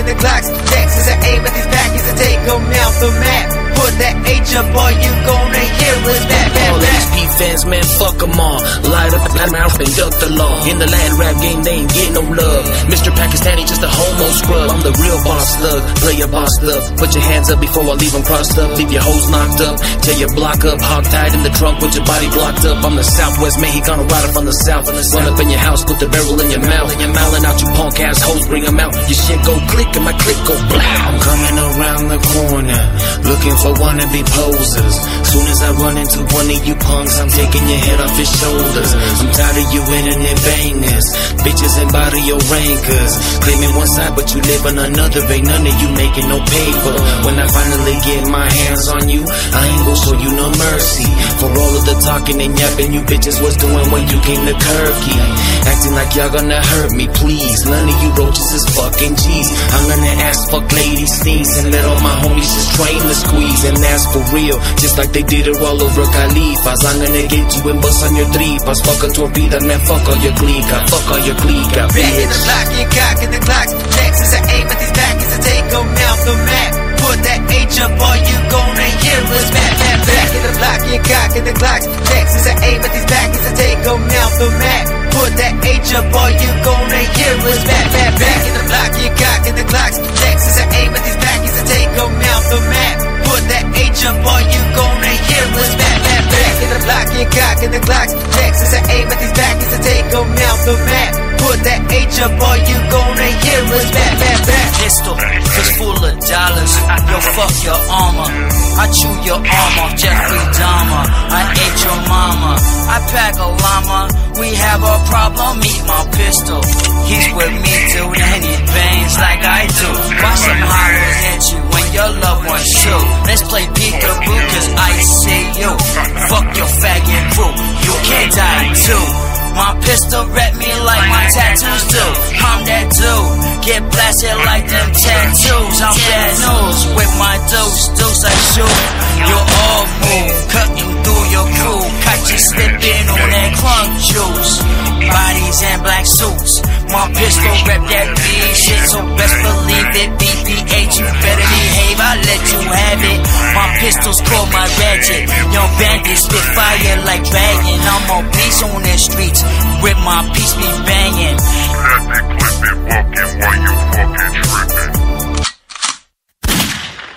in the Glocks. Jackson's an aim at these packages a take them out the map. Put that H up, all you gonna hear is back, back, All back. HP fans, man, fuck them all. Light up the mouth and duck the law. In the land rap game, they ain't get no love. Mr. Pakistani, just a homo scrub. I'm the real boss slug. Play your boss stuff. Put your hands up before I leave them crossed up. Leave your hoes knocked up. Tear your block up. Hog tied in the trunk with your body blocked up. I'm the Southwest Mexicano rider from the South. Run up in your house, put the barrel in your mouth. And you're mouthing out, you punk ass hoes, bring them out. Your shit go click and my click go blow. I'm coming around the corner, looking for wannabe posers. I run into one of you punks, I'm taking your head off your shoulders. I'm tired of you internet bangers, bitches and body your rankers. Claiming one side, but you live on another. Ain't none of you making no paper. When I finally get my hands on you, I ain't gon' show you no mercy. For all of the talking and yapping you bitches was doing when you came to Kirky. Acting like y'all gonna hurt me, please. None of you roaches is fucking G's. I'm gonna ask fuck ladies sneeze and let all my homies just train to squeeze and ask for real, just like they did it all over Califas. I'm gonna get you and bust on your tripas. Fuck a torpedo, man, fuck all your clica, fuck all your clica, Back in the bitch. block, you cock in the clock. Texas, I aim at these back is to take them out the map. Put that H up, all you gonna hear is back, back, back in the block, you cock in the clock. Texas, I aim at these back is to take them out the map. Put that H up, all you gonna hear is back, back, back in the block, you cock in the clock. Texas, I aim at these back is to take them out the map. Put that H up, all you gonna hear is back, back, back in the block, you cock in the clock. Texas, I aim at these back is to take them out the map. Put that H up, all you gonna hear is back, back, back. pistol, fist full of dollars. Yo, fuck your armor. I chew your arm off, Jeffrey Dahmer. I ate your mama. I pack a llama. We have a problem, meet my pistol. He's with me, he bangs like I do. Watch some hollers Get blasted like them tattoos. I'm bad news with my deuce, deuce I shoot. You all move, cutting through your crew. Catch you slipping on that crunk juice. Bodies and black suits. My pistol rep that big shit, so best believe it. BPH, you better behave. I let you have it. My pistols call my ratchet. Young bandits spit fire like dragon. I'm on on the streets with my piece be banging. That big clip it walking while you fucking tripping.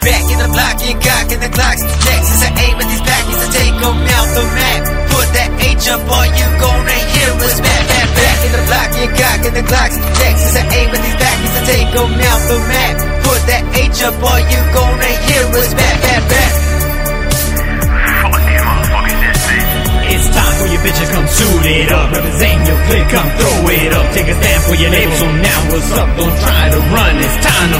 Back in the block, you cock in the clocks. Texas, I aim at these back is to take them out the map. Put that H up, all you gonna hear is back, back, back in the block, you cock in the clocks. Texas, I aim at these back is to take them out the map. Put that H up, all you gonna hear for your label, so now what's up? Don't try to run, it's time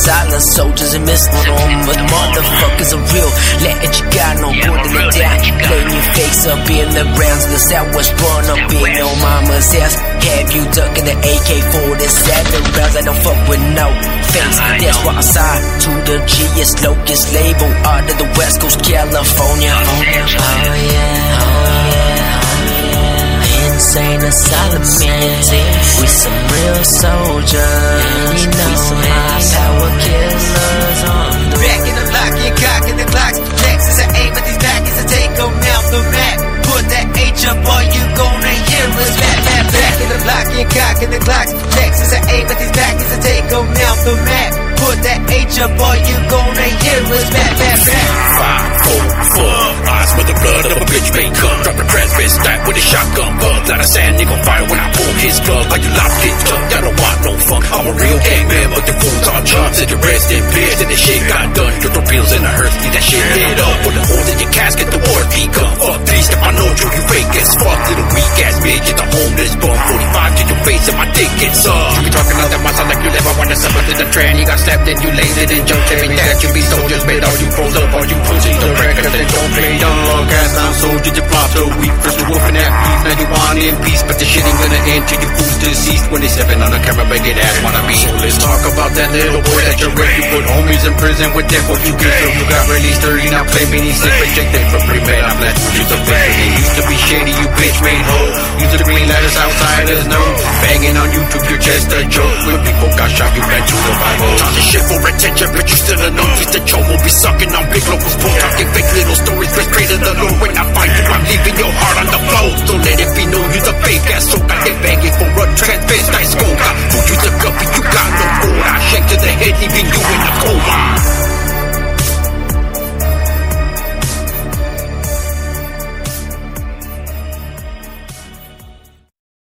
asylum soldiers and missing on, but the motherfuckers are real. Letting you got no putting it down. Playing your face up in the rounds in the southwest, run up in your mama's house. Have you ducking the AK-47 rounds? I don't fuck with no face. That's why I signed to the GS Locust label out of the West Coast, California. Oh yeah, oh yeah, yeah. Insane asylum we some real soldiers. We know some high power killers on the Back in the block, you cock in the clocks. Texas, I aim at these back is to take them out the map. Put that H up, all you gonna hear is back, back, back in the block, you cock in the clocks. Texas, I aim at these back is to take them out the map. That H up, all you gonna hear is back, back, back. Five, four, four. Eyes with the blood of a bitch may come. Drop the press bitch stack with a shotgun bug. Let a sand nigga fire when I pull his plug. Like you lost his tongue. Y'all don't want no fun. I'm a real gangman, but the fools on chumps. And your rest in peers and the shit got done. Your torpedoes in the hearse, leave that shit lit up. With the holes in your casket, the war become. Fuck if I know you, you fake as fuck, little weak ass bitch. It's a homeless bum. 45 to your face and my dick gets up. You be talking out that muscle like you never wanna suffer to the train. You Got slapped and you laid it and jumped me that you be soldiers, made all you froze up, all you pussies, the records that don't play dumb. Down soldiers, you flop so weak. First wolfing that beef, now you want in peace. But the shit ain't gonna end till you fools deceased. When they stepping on the camera, making ass wanna be. So let's talk about that little boy that you raped. You put homies in prison with death, what you get. So you got released early, now claiming he's sick, rejected for man. I'm glad you the fake. It used to be shady, you bitch made hoe. Used to green letters outsiders know. Banging on YouTube, your chest a joke. When people got shot, you ran to the Bible. Talking shit for attention, but you still a known piece that Joe will be sucking on big locals. Pull talking fake little stories,